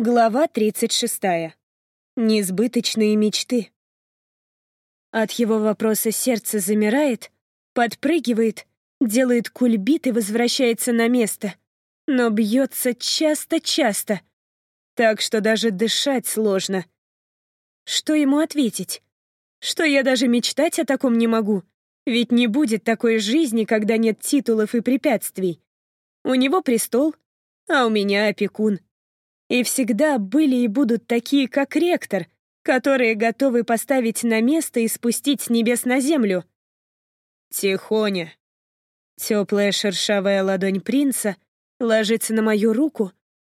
Глава 36. Несбыточные мечты. От его вопроса сердце замирает, подпрыгивает, делает кульбит и возвращается на место, но бьется часто-часто, так что даже дышать сложно. Что ему ответить? Что я даже мечтать о таком не могу, ведь не будет такой жизни, когда нет титулов и препятствий. У него престол, а у меня опекун. И всегда были и будут такие, как ректор, которые готовы поставить на место и спустить с небес на землю. Тихоня. Теплая шершавая ладонь принца ложится на мою руку,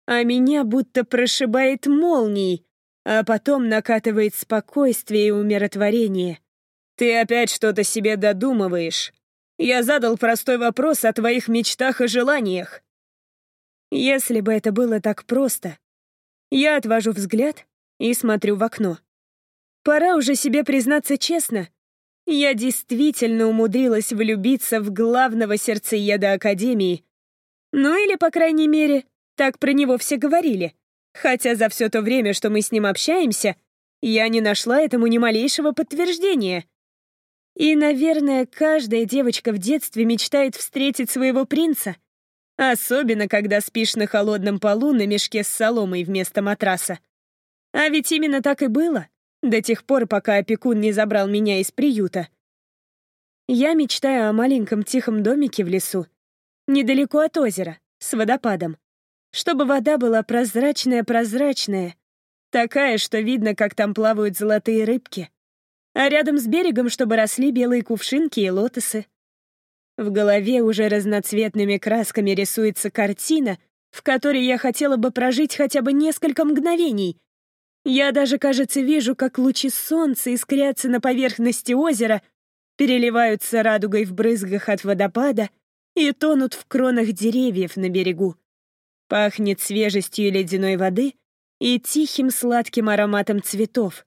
а меня будто прошибает молнией, а потом накатывает спокойствие и умиротворение. Ты опять что-то себе додумываешь. Я задал простой вопрос о твоих мечтах и желаниях. Если бы это было так просто. Я отвожу взгляд и смотрю в окно. Пора уже себе признаться честно. Я действительно умудрилась влюбиться в главного сердцееда Академии. Ну или, по крайней мере, так про него все говорили. Хотя за все то время, что мы с ним общаемся, я не нашла этому ни малейшего подтверждения. И, наверное, каждая девочка в детстве мечтает встретить своего принца — Особенно, когда спишь на холодном полу на мешке с соломой вместо матраса. А ведь именно так и было, до тех пор, пока опекун не забрал меня из приюта. Я мечтаю о маленьком тихом домике в лесу, недалеко от озера, с водопадом. Чтобы вода была прозрачная-прозрачная, такая, что видно, как там плавают золотые рыбки. А рядом с берегом, чтобы росли белые кувшинки и лотосы. В голове уже разноцветными красками рисуется картина, в которой я хотела бы прожить хотя бы несколько мгновений. Я даже, кажется, вижу, как лучи солнца искрятся на поверхности озера, переливаются радугой в брызгах от водопада и тонут в кронах деревьев на берегу. Пахнет свежестью ледяной воды и тихим сладким ароматом цветов.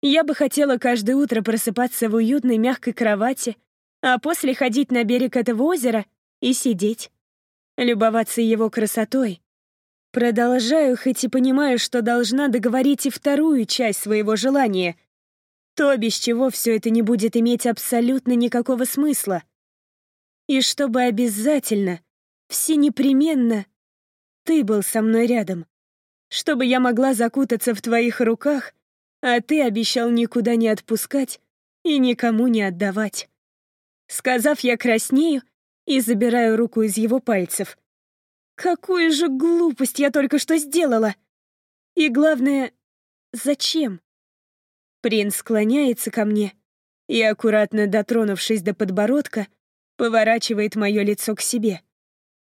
Я бы хотела каждое утро просыпаться в уютной мягкой кровати — а после ходить на берег этого озера и сидеть, любоваться его красотой. Продолжаю, хоть и понимаю, что должна договорить и вторую часть своего желания, то, без чего все это не будет иметь абсолютно никакого смысла. И чтобы обязательно, все непременно, ты был со мной рядом, чтобы я могла закутаться в твоих руках, а ты обещал никуда не отпускать и никому не отдавать. Сказав, я краснею и забираю руку из его пальцев. Какую же глупость я только что сделала! И главное, зачем? Принц склоняется ко мне и, аккуратно дотронувшись до подбородка, поворачивает мое лицо к себе.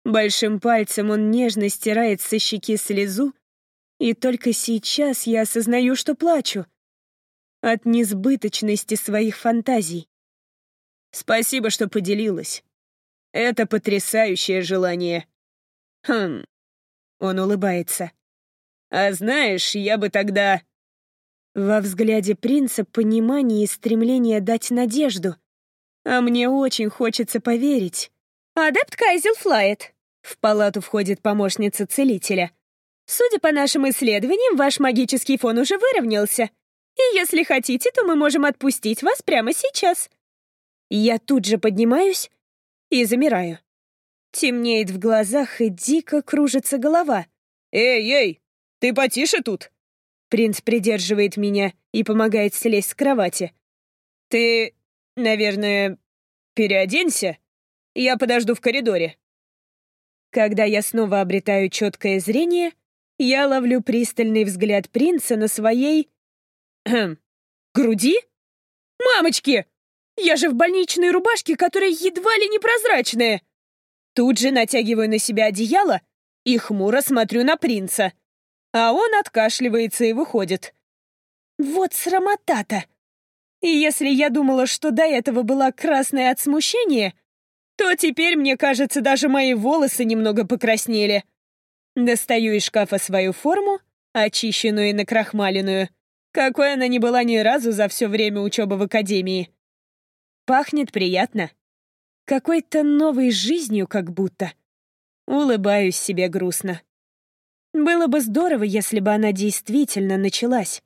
Большим пальцем он нежно стирает со щеки слезу, и только сейчас я осознаю, что плачу от несбыточности своих фантазий. Спасибо, что поделилась. Это потрясающее желание. Хм. Он улыбается. А знаешь, я бы тогда... Во взгляде принца понимание и стремление дать надежду. А мне очень хочется поверить. «Адепт Кайзел Флайет», — в палату входит помощница целителя. «Судя по нашим исследованиям, ваш магический фон уже выровнялся. И если хотите, то мы можем отпустить вас прямо сейчас. Я тут же поднимаюсь и замираю. Темнеет в глазах и дико кружится голова. «Эй, эй, ты потише тут!» Принц придерживает меня и помогает слезть с кровати. «Ты, наверное, переоденься? Я подожду в коридоре». Когда я снова обретаю четкое зрение, я ловлю пристальный взгляд принца на своей... груди? «Мамочки!» Я же в больничной рубашке, которая едва ли не прозрачная. Тут же натягиваю на себя одеяло и хмуро смотрю на принца. А он откашливается и выходит. Вот срамота-то. И если я думала, что до этого была красная от смущения, то теперь, мне кажется, даже мои волосы немного покраснели. Достаю из шкафа свою форму, очищенную и накрахмаленную, какой она не была ни разу за все время учебы в академии. Пахнет приятно. Какой-то новой жизнью как будто. Улыбаюсь себе грустно. Было бы здорово, если бы она действительно началась.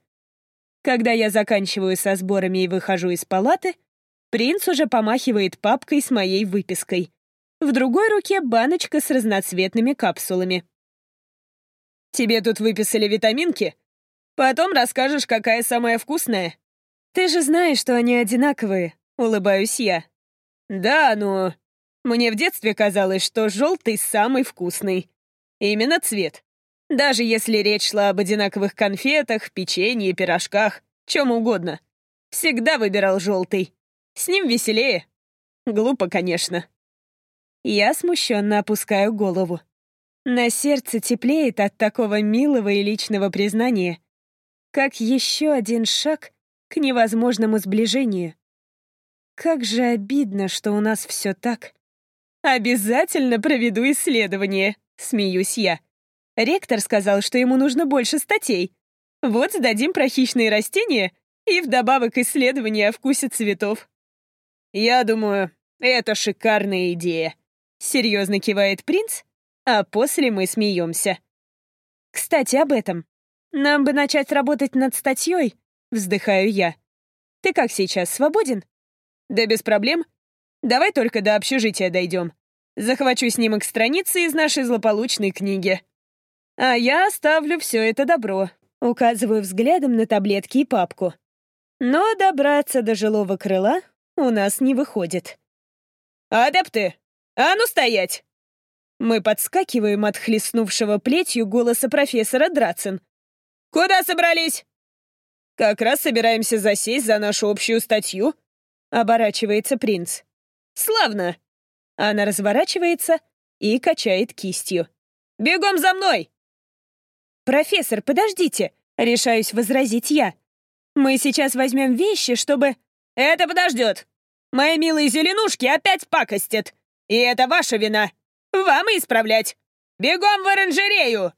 Когда я заканчиваю со сборами и выхожу из палаты, принц уже помахивает папкой с моей выпиской. В другой руке баночка с разноцветными капсулами. «Тебе тут выписали витаминки? Потом расскажешь, какая самая вкусная». «Ты же знаешь, что они одинаковые», — улыбаюсь я. «Да, но мне в детстве казалось, что желтый самый вкусный. Именно цвет. Даже если речь шла об одинаковых конфетах, печенье, пирожках, чем угодно. Всегда выбирал желтый. С ним веселее. Глупо, конечно. Я смущенно опускаю голову. На сердце теплеет от такого милого и личного признания, как еще один шаг к невозможному сближению. Как же обидно, что у нас все так. «Обязательно проведу исследование», — смеюсь я. Ректор сказал, что ему нужно больше статей. Вот сдадим про хищные растения и вдобавок исследования о вкусе цветов. Я думаю, это шикарная идея. Серьезно кивает принц, а после мы смеемся. Кстати, об этом. Нам бы начать работать над статьей, вздыхаю я. Ты как сейчас, свободен? Да без проблем. Давай только до общежития дойдем. Захвачу снимок страницы из нашей злополучной книги. А я оставлю все это добро. Указываю взглядом на таблетки и папку. Но добраться до жилого крыла у нас не выходит. «Адепты! А ну стоять!» Мы подскакиваем от хлестнувшего плетью голоса профессора Драцин. «Куда собрались?» «Как раз собираемся засесть за нашу общую статью», — оборачивается принц. «Славно!» Она разворачивается и качает кистью. «Бегом за мной!» «Профессор, подождите!» — решаюсь возразить я. «Мы сейчас возьмем вещи, чтобы...» «Это подождет! Мои милые зеленушки опять пакостят! И это ваша вина! Вам и исправлять! Бегом в оранжерею!»